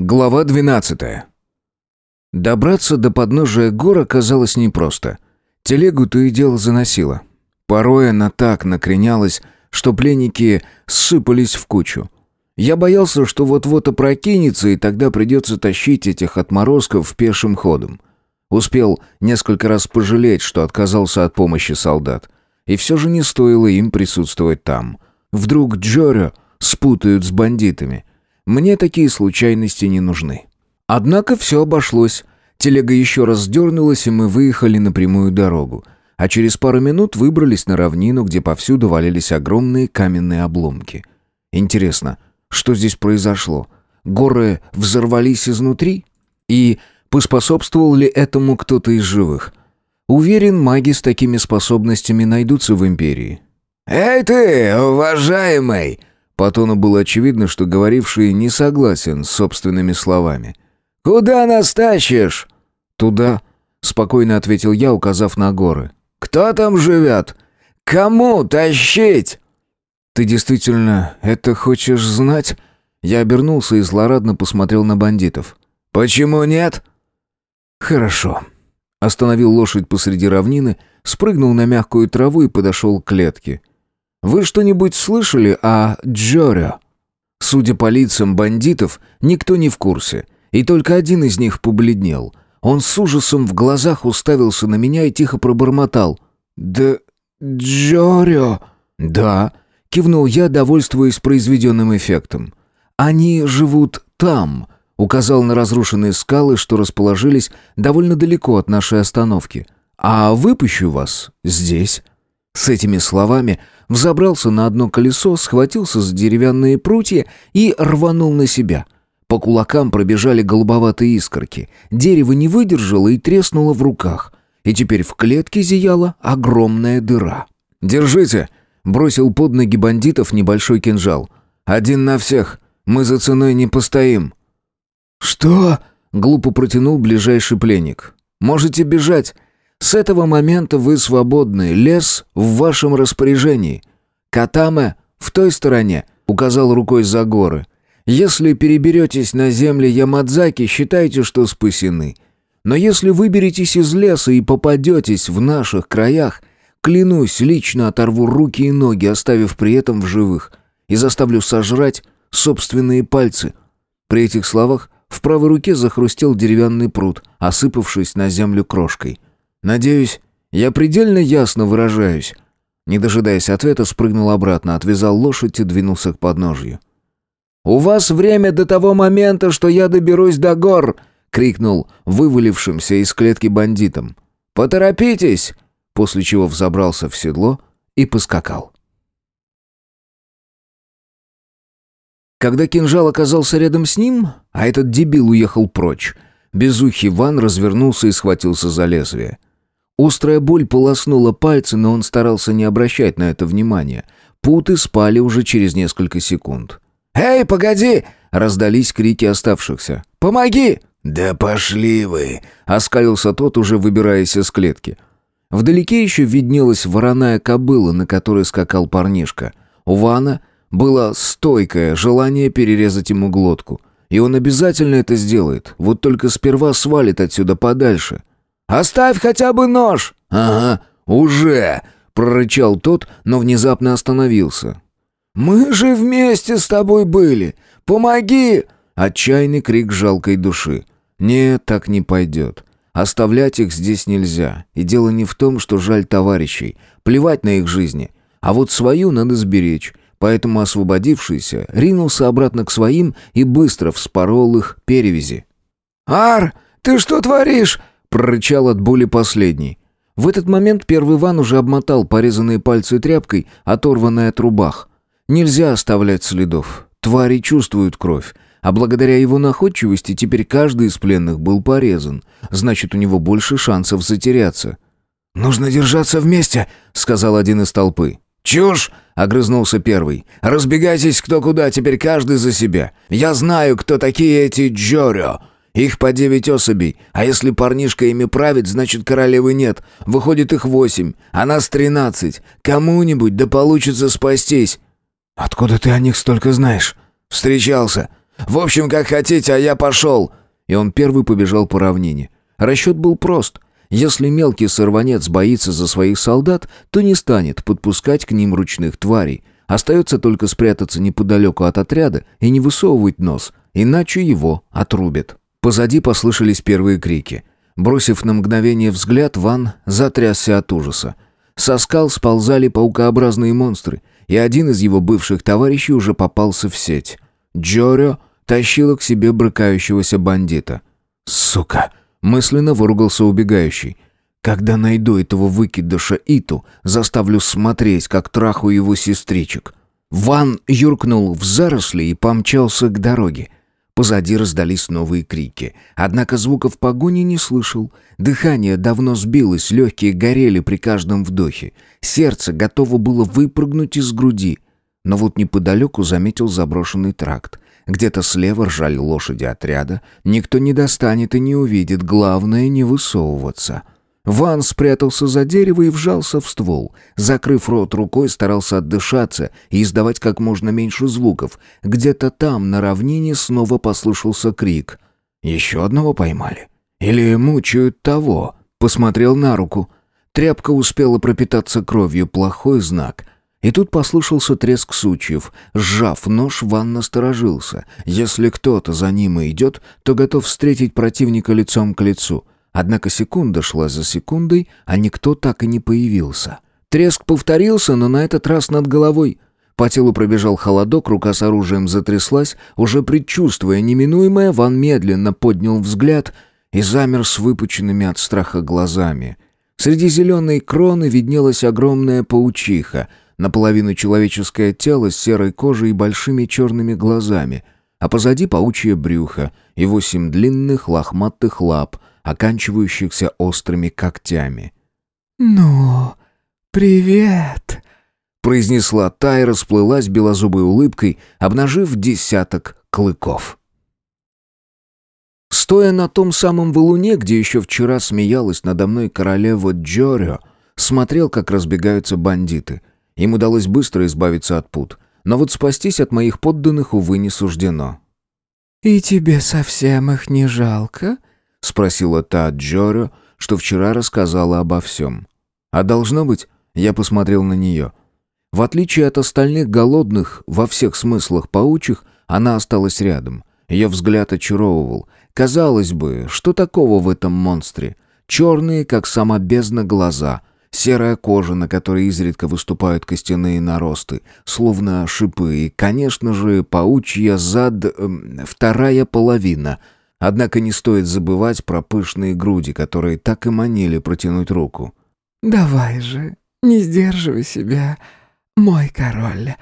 Глава 12. Добраться до подножия гор оказалось непросто. Телегу то и дело заносило. Порой она так накренялась, что пленники ссыпались в кучу. Я боялся, что вот-вот опрокинется, и тогда придется тащить этих отморозков пешим ходом. Успел несколько раз пожалеть, что отказался от помощи солдат. И все же не стоило им присутствовать там. Вдруг Джоро спутают с бандитами. Мне такие случайности не нужны. Однако все обошлось. Телега еще раз дернулась, и мы выехали на прямую дорогу. А через пару минут выбрались на равнину, где повсюду валялись огромные каменные обломки. Интересно, что здесь произошло? Горы взорвались изнутри? И поспособствовал ли этому кто-то из живых? Уверен, маги с такими способностями найдутся в Империи. «Эй ты, уважаемый!» По тону было очевидно, что говоривший не согласен с собственными словами. «Куда нас тащишь?» «Туда», — спокойно ответил я, указав на горы. «Кто там живет? Кому тащить?» «Ты действительно это хочешь знать?» Я обернулся и злорадно посмотрел на бандитов. «Почему нет?» «Хорошо». Остановил лошадь посреди равнины, спрыгнул на мягкую траву и подошел к клетке. Вы что-нибудь слышали о Джоре? Судя по лицам бандитов, никто не в курсе, и только один из них побледнел. Он с ужасом в глазах уставился на меня и тихо пробормотал. «Да... Джорио...» «Да», — кивнул я, довольствуясь произведенным эффектом. «Они живут там», — указал на разрушенные скалы, что расположились довольно далеко от нашей остановки. «А выпущу вас здесь». С этими словами взобрался на одно колесо, схватился за деревянные прутья и рванул на себя. По кулакам пробежали голубоватые искорки. Дерево не выдержало и треснуло в руках. И теперь в клетке зияла огромная дыра. «Держите!» — бросил под ноги бандитов небольшой кинжал. «Один на всех. Мы за ценой не постоим». «Что?» — глупо протянул ближайший пленник. «Можете бежать. С этого момента вы свободны, лес в вашем распоряжении. Катаме в той стороне, указал рукой за горы. Если переберетесь на земли Ямадзаки, считайте, что спасены. Но если выберетесь из леса и попадетесь в наших краях, клянусь, лично оторву руки и ноги, оставив при этом в живых, и заставлю сожрать собственные пальцы. При этих словах в правой руке захрустел деревянный пруд, осыпавшись на землю крошкой. Надеюсь, я предельно ясно выражаюсь. Не дожидаясь ответа, спрыгнул обратно, отвязал лошадь и двинулся к подножью. «У вас время до того момента, что я доберусь до гор!» — крикнул вывалившимся из клетки бандитам. «Поторопитесь!» После чего взобрался в седло и поскакал. Когда кинжал оказался рядом с ним, а этот дебил уехал прочь, безухий Ван развернулся и схватился за лезвие. Острая боль полоснула пальцы, но он старался не обращать на это внимания. Путы спали уже через несколько секунд. «Эй, погоди!» — раздались крики оставшихся. «Помоги!» «Да пошли вы!» — оскалился тот, уже выбираясь из клетки. Вдалеке еще виднелась вороная кобыла, на которой скакал парнишка. У Вана было стойкое желание перерезать ему глотку. И он обязательно это сделает, вот только сперва свалит отсюда подальше. «Оставь хотя бы нож!» «Ага, уже!» — прорычал тот, но внезапно остановился. «Мы же вместе с тобой были! Помоги!» Отчаянный крик жалкой души. «Нет, так не пойдет. Оставлять их здесь нельзя. И дело не в том, что жаль товарищей. Плевать на их жизни. А вот свою надо сберечь. Поэтому освободившийся ринулся обратно к своим и быстро вспорол их перевязи. «Ар, ты что творишь?» Прорычал от боли последний. В этот момент первый Иван уже обмотал порезанные пальцы тряпкой, оторванной от рубах. Нельзя оставлять следов. Твари чувствуют кровь. А благодаря его находчивости теперь каждый из пленных был порезан. Значит, у него больше шансов затеряться. «Нужно держаться вместе», — сказал один из толпы. «Чушь!» — огрызнулся первый. «Разбегайтесь кто куда, теперь каждый за себя. Я знаю, кто такие эти Джорио. Их по девять особей, а если парнишка ими правит, значит королевы нет. Выходит их восемь, а нас тринадцать. Кому-нибудь да получится спастись». «Откуда ты о них столько знаешь?» «Встречался. В общем, как хотите, а я пошел!» И он первый побежал по равнине. Расчет был прост. Если мелкий сорванец боится за своих солдат, то не станет подпускать к ним ручных тварей. Остается только спрятаться неподалеку от отряда и не высовывать нос, иначе его отрубят. Позади послышались первые крики. Бросив на мгновение взгляд, Ван затрясся от ужаса. Со скал сползали паукообразные монстры, и один из его бывших товарищей уже попался в сеть. Джорио тащила к себе брыкающегося бандита. «Сука!» — мысленно выругался убегающий. «Когда найду этого выкидыша Иту, заставлю смотреть, как трахаю его сестричек». Ван юркнул в заросли и помчался к дороге. Позади раздались новые крики. Однако звуков погони не слышал. Дыхание давно сбилось, легкие горели при каждом вдохе. Сердце готово было выпрыгнуть из груди. Но вот неподалеку заметил заброшенный тракт. Где-то слева ржали лошади отряда. Никто не достанет и не увидит. Главное — не высовываться. — Ван спрятался за дерево и вжался в ствол. Закрыв рот рукой, старался отдышаться и издавать как можно меньше звуков. Где-то там, на равнине, снова послышался крик. «Еще одного поймали? Или мучают того?» Посмотрел на руку. Тряпка успела пропитаться кровью, плохой знак. И тут послышался треск сучьев. Сжав нож, Ван насторожился. Если кто-то за ним и идет, то готов встретить противника лицом к лицу — Однако секунда шла за секундой, а никто так и не появился. Треск повторился, но на этот раз над головой. По телу пробежал холодок, рука с оружием затряслась. Уже предчувствуя неминуемое, Ван медленно поднял взгляд и замер с выпученными от страха глазами. Среди зеленой кроны виднелась огромная паучиха, наполовину человеческое тело с серой кожей и большими черными глазами, а позади паучье брюхо и восемь длинных лохматых лап — оканчивающихся острыми когтями. «Ну, привет!» произнесла та и расплылась белозубой улыбкой, обнажив десяток клыков. Стоя на том самом валуне, где еще вчера смеялась надо мной королева Джорио, смотрел, как разбегаются бандиты. Им удалось быстро избавиться от пут, но вот спастись от моих подданных, увы, не суждено. «И тебе совсем их не жалко?» — спросила та Джоро, что вчера рассказала обо всем. «А должно быть?» — я посмотрел на нее. В отличие от остальных голодных, во всех смыслах паучих, она осталась рядом. Ее взгляд очаровывал. Казалось бы, что такого в этом монстре? Черные, как сама бездна, глаза — Серая кожа, на которой изредка выступают костяные наросты, словно шипы, и, конечно же, паучья зад... Э, вторая половина, Однако не стоит забывать про пышные груди, которые так и манили протянуть руку. «Давай же, не сдерживай себя, мой король»,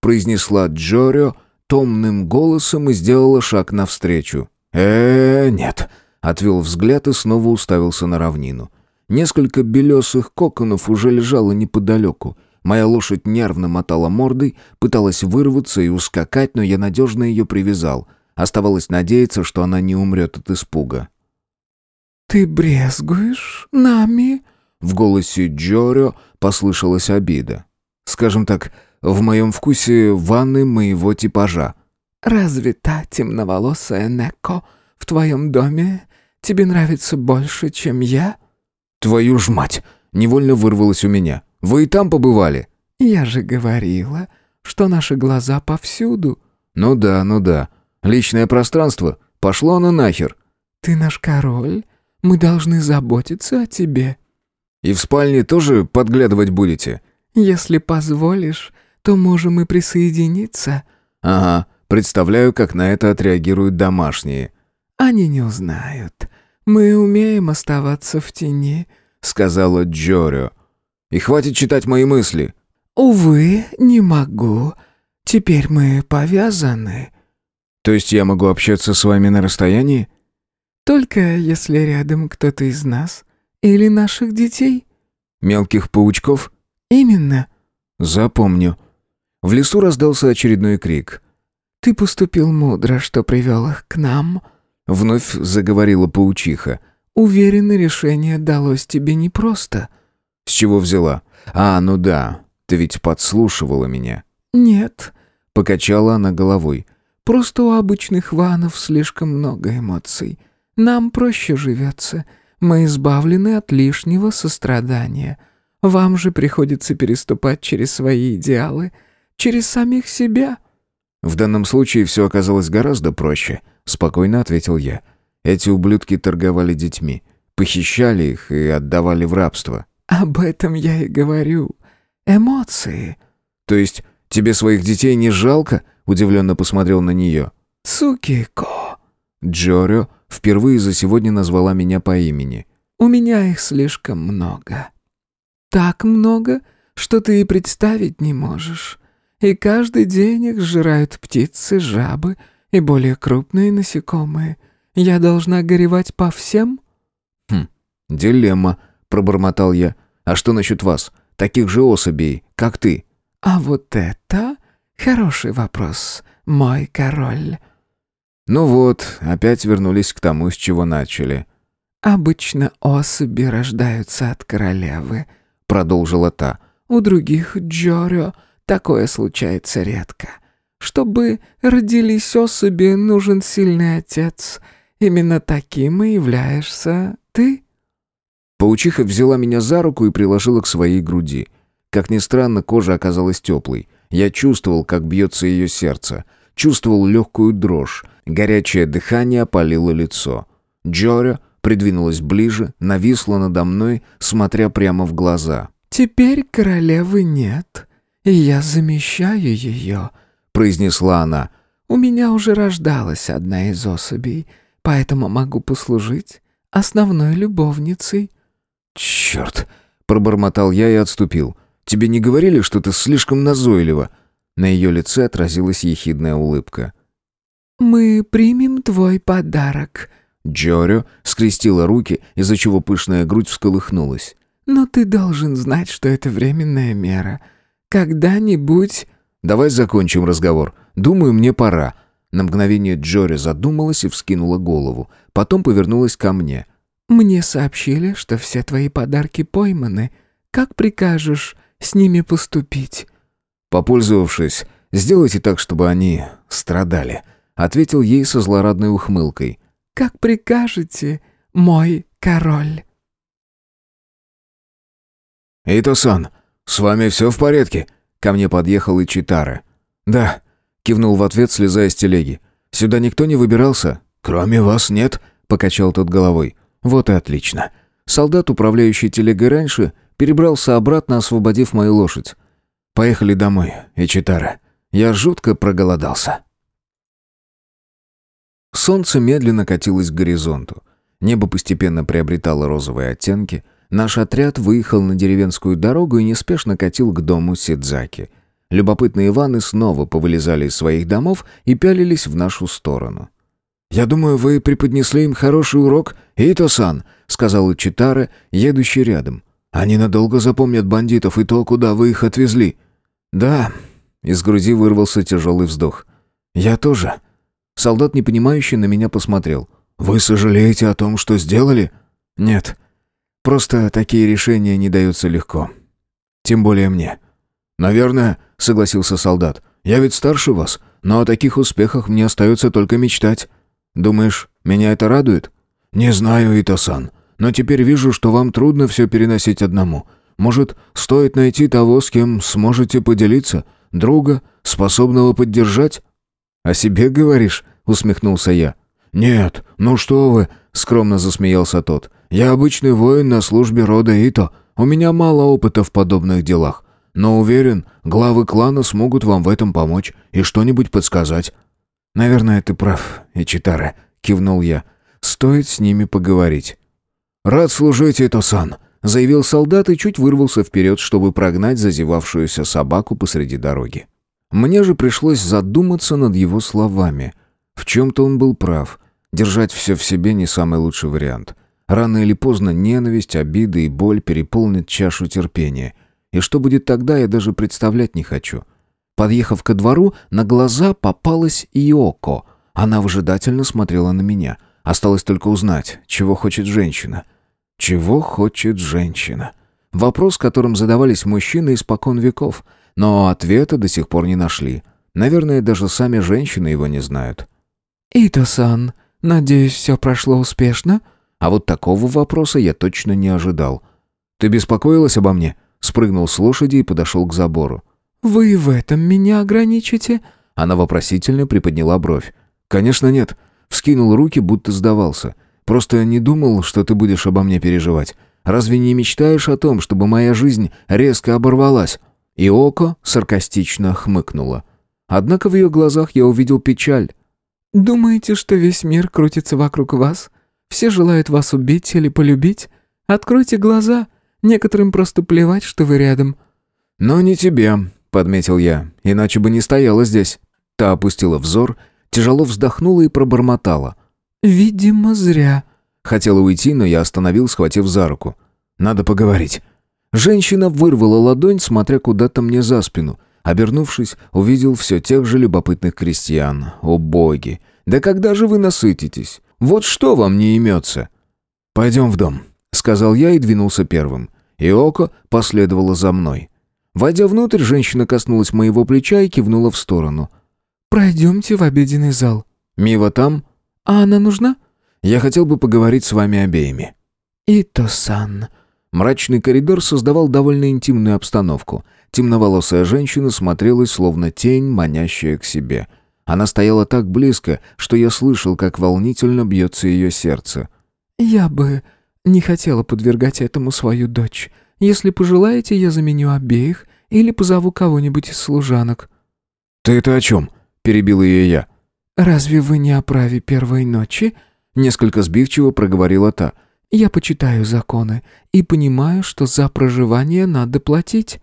произнесла Джорио томным голосом и сделала шаг навстречу. э, -э нет», отвел взгляд и снова уставился на равнину. Несколько белесых коконов уже лежало неподалеку. Моя лошадь нервно мотала мордой, пыталась вырваться и ускакать, но я надежно ее привязал. Оставалось надеяться, что она не умрет от испуга. «Ты брезгуешь нами?» В голосе Джорио послышалась обида. «Скажем так, в моем вкусе ванны моего типажа». «Разве та темноволосая Неко в твоем доме тебе нравится больше, чем я?» «Твою ж мать!» — невольно вырвалось у меня. «Вы и там побывали?» «Я же говорила, что наши глаза повсюду». «Ну да, ну да. Личное пространство? Пошло оно нахер. Ты наш король. Мы должны заботиться о тебе. И в спальне тоже подглядывать будете? Если позволишь, то можем и присоединиться. Ага, представляю, как на это отреагируют домашние. Они не узнают. Мы умеем оставаться в тени, сказала Джорио. И хватит читать мои мысли. Увы, не могу. Теперь мы повязаны. То есть я могу общаться с вами на расстоянии? Только если рядом кто-то из нас или наших детей. Мелких паучков? Именно. Запомню. В лесу раздался очередной крик. Ты поступил мудро, что привел их к нам. Вновь заговорила паучиха. Уверена, решение далось тебе непросто. С чего взяла? А, ну да, ты ведь подслушивала меня. Нет. Покачала она головой. Просто у обычных ванов слишком много эмоций. Нам проще живется. Мы избавлены от лишнего сострадания. Вам же приходится переступать через свои идеалы, через самих себя». «В данном случае все оказалось гораздо проще», — спокойно ответил я. «Эти ублюдки торговали детьми, похищали их и отдавали в рабство». «Об этом я и говорю. Эмоции». «То есть тебе своих детей не жалко?» — удивленно посмотрел на нее. «Цукико». Джорио впервые за сегодня назвала меня по имени. «У меня их слишком много. Так много, что ты и представить не можешь. И каждый день их сжирают птицы, жабы и более крупные насекомые. Я должна горевать по всем?» «Хм, дилемма», — пробормотал я. «А что насчет вас? Таких же особей, как ты?» «А вот это хороший вопрос, мой король». Ну вот, опять вернулись к тому, с чего начали. «Обычно особи рождаются от королевы», — продолжила та. «У других Джорио такое случается редко. Чтобы родились особи, нужен сильный отец. Именно таким и являешься ты». Паучиха взяла меня за руку и приложила к своей груди. Как ни странно, кожа оказалась теплой. Я чувствовал, как бьется ее сердце. Чувствовал легкую дрожь. Горячее дыхание опалило лицо. Джоря придвинулась ближе, нависла надо мной, смотря прямо в глаза. «Теперь королевы нет, и я замещаю ее», — произнесла она. «У меня уже рождалась одна из особей, поэтому могу послужить основной любовницей». «Черт!» — пробормотал я и отступил. «Тебе не говорили, что ты слишком назойлива?» На ее лице отразилась ехидная улыбка. «Мы примем твой подарок». Джорио скрестила руки, из-за чего пышная грудь всколыхнулась. «Но ты должен знать, что это временная мера. Когда-нибудь...» «Давай закончим разговор. Думаю, мне пора». На мгновение Джори задумалась и вскинула голову. Потом повернулась ко мне. «Мне сообщили, что все твои подарки пойманы. Как прикажешь с ними поступить?» «Попользовавшись, сделайте так, чтобы они страдали», — ответил ей со злорадной ухмылкой. «Как прикажете, мой король». «Ито-сан, с вами все в порядке?» Ко мне подъехал Ичитара. «Да», — кивнул в ответ, слезая с телеги. «Сюда никто не выбирался?» «Кроме вас нет», — покачал тот головой. «Вот и отлично». Солдат, управляющий телегой раньше, перебрался обратно, освободив мою лошадь. «Поехали домой, Ичитара. Я жутко проголодался». Солнце медленно катилось к горизонту. Небо постепенно приобретало розовые оттенки — Наш отряд выехал на деревенскую дорогу и неспешно катил к дому Сидзаки. Любопытные Иваны снова повылезали из своих домов и пялились в нашу сторону. «Я думаю, вы преподнесли им хороший урок, Ито-сан», — сказал Читара, едущий рядом. «Они надолго запомнят бандитов и то, куда вы их отвезли». «Да», — из груди вырвался тяжелый вздох. «Я тоже». Солдат, непонимающий, на меня посмотрел. «Вы сожалеете о том, что сделали?» «Нет». Просто такие решения не даются легко. Тем более мне. «Наверное», — согласился солдат. «Я ведь старше вас, но о таких успехах мне остается только мечтать. Думаешь, меня это радует?» «Не знаю, Итасан, но теперь вижу, что вам трудно все переносить одному. Может, стоит найти того, с кем сможете поделиться? Друга, способного поддержать?» «О себе говоришь?» — усмехнулся я. «Нет, ну что вы!» — скромно засмеялся тот. Я обычный воин на службе рода Ито. У меня мало опыта в подобных делах. Но уверен, главы клана смогут вам в этом помочь и что-нибудь подсказать». «Наверное, ты прав, Ичитара», — кивнул я. «Стоит с ними поговорить». «Рад служить, Ито-сан», — заявил солдат и чуть вырвался вперед, чтобы прогнать зазевавшуюся собаку посреди дороги. Мне же пришлось задуматься над его словами. В чем-то он был прав. Держать все в себе не самый лучший вариант. Рано или поздно ненависть, обиды и боль переполнят чашу терпения. И что будет тогда, я даже представлять не хочу. Подъехав ко двору, на глаза попалась Иоко. Она выжидательно смотрела на меня. Осталось только узнать, чего хочет женщина. Чего хочет женщина? Вопрос, которым задавались мужчины испокон веков, но ответа до сих пор не нашли. Наверное, даже сами женщины его не знают. «Ито-сан, надеюсь, все прошло успешно?» А вот такого вопроса я точно не ожидал. «Ты беспокоилась обо мне?» Спрыгнул с лошади и подошел к забору. «Вы в этом меня ограничите?» Она вопросительно приподняла бровь. «Конечно нет». Вскинул руки, будто сдавался. «Просто не думал, что ты будешь обо мне переживать. Разве не мечтаешь о том, чтобы моя жизнь резко оборвалась?» И Око саркастично хмыкнула. Однако в ее глазах я увидел печаль. «Думаете, что весь мир крутится вокруг вас? Все желают вас убить или полюбить? Откройте глаза. Некоторым просто плевать, что вы рядом». «Но не тебе», — подметил я, — «иначе бы не стояла здесь». Та опустила взор, тяжело вздохнула и пробормотала. «Видимо, зря». Хотела уйти, но я остановил, схватив за руку. «Надо поговорить». Женщина вырвала ладонь, смотря куда-то мне за спину. Обернувшись, увидел все тех же любопытных крестьян. О боги! Да когда же вы насытитесь? Вот что вам не имется? «Пойдем в дом», — сказал я и двинулся первым. Иоко последовала за мной. Войдя внутрь, женщина коснулась моего плеча и кивнула в сторону. «Пройдемте в обеденный зал». «Мива там?» «А она нужна?» «Я хотел бы поговорить с вами обеими». «Ито-сан». Мрачный коридор создавал довольно интимную обстановку — Темноволосая женщина смотрелась, словно тень, манящая к себе. Она стояла так близко, что я слышал, как волнительно бьется ее сердце. «Я бы не хотела подвергать этому свою дочь. Если пожелаете, я заменю обеих или позову кого-нибудь из служанок». «Ты это о чем?» — перебил ее я. «Разве вы не о праве первой ночи?» — несколько сбивчиво проговорила та. «Я почитаю законы и понимаю, что за проживание надо платить».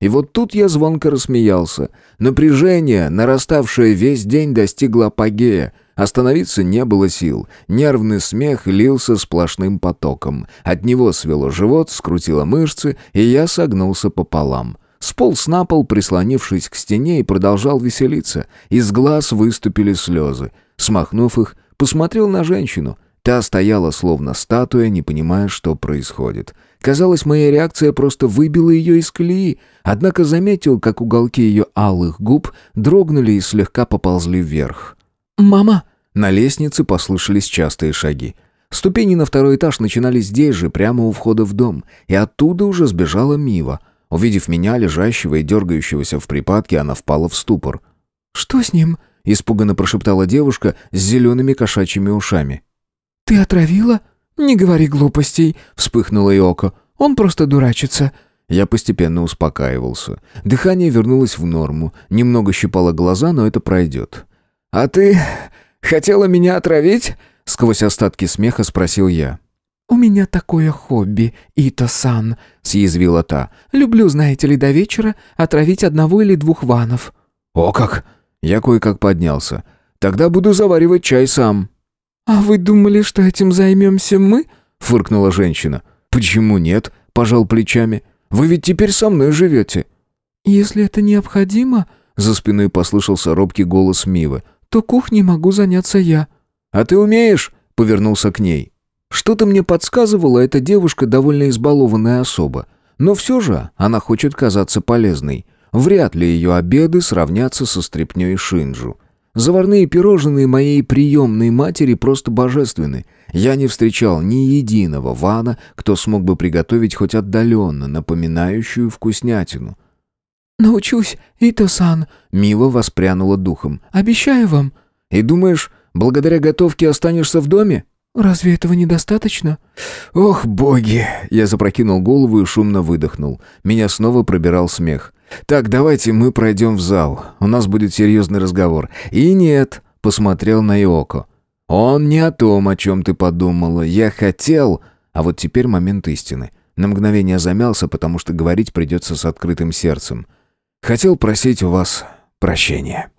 И вот тут я звонко рассмеялся. Напряжение, нараставшее весь день, достигло апогея. Остановиться не было сил. Нервный смех лился сплошным потоком. От него свело живот, скрутило мышцы, и я согнулся пополам. Сполз на пол, прислонившись к стене, и продолжал веселиться. Из глаз выступили слезы. Смахнув их, посмотрел на женщину. Та стояла словно статуя, не понимая, что происходит. Казалось, моя реакция просто выбила ее из колеи, однако заметил, как уголки ее алых губ дрогнули и слегка поползли вверх. «Мама!» На лестнице послышались частые шаги. Ступени на второй этаж начинались здесь же, прямо у входа в дом, и оттуда уже сбежала Мива. Увидев меня, лежащего и дергающегося в припадке, она впала в ступор. «Что с ним?» — испуганно прошептала девушка с зелеными кошачьими ушами. «Ты отравила?» «Не говори глупостей», — вспыхнула Иоко. «Он просто дурачится». Я постепенно успокаивался. Дыхание вернулось в норму. Немного щипало глаза, но это пройдет. «А ты хотела меня отравить?» — сквозь остатки смеха спросил я. «У меня такое хобби, Ито-сан», — съязвила та. «Люблю, знаете ли, до вечера отравить одного или двух ванов». «О как!» Я кое-как поднялся. «Тогда буду заваривать чай сам». «А вы думали, что этим займемся мы?» — фыркнула женщина. «Почему нет?» — пожал плечами. «Вы ведь теперь со мной живете». «Если это необходимо...» — за спиной послышался робкий голос Мивы. «То кухней могу заняться я». «А ты умеешь?» — повернулся к ней. Что-то мне подсказывало, эта девушка довольно избалованная особа. Но все же она хочет казаться полезной. Вряд ли ее обеды сравнятся со стряпнёй Шинджу. Заварные пирожные моей приемной матери просто божественны. Я не встречал ни единого вана, кто смог бы приготовить хоть отдаленно напоминающую вкуснятину. «Научусь, Ито-сан», — Мива воспрянула духом. «Обещаю вам». «И думаешь, благодаря готовке останешься в доме?» «Разве этого недостаточно?» «Ох, боги!» Я запрокинул голову и шумно выдохнул. Меня снова пробирал смех. «Так, давайте мы пройдем в зал. У нас будет серьезный разговор». «И нет», — посмотрел на Иоко. «Он не о том, о чем ты подумала. Я хотел...» А вот теперь момент истины. На мгновение замялся, потому что говорить придется с открытым сердцем. «Хотел просить у вас прощения».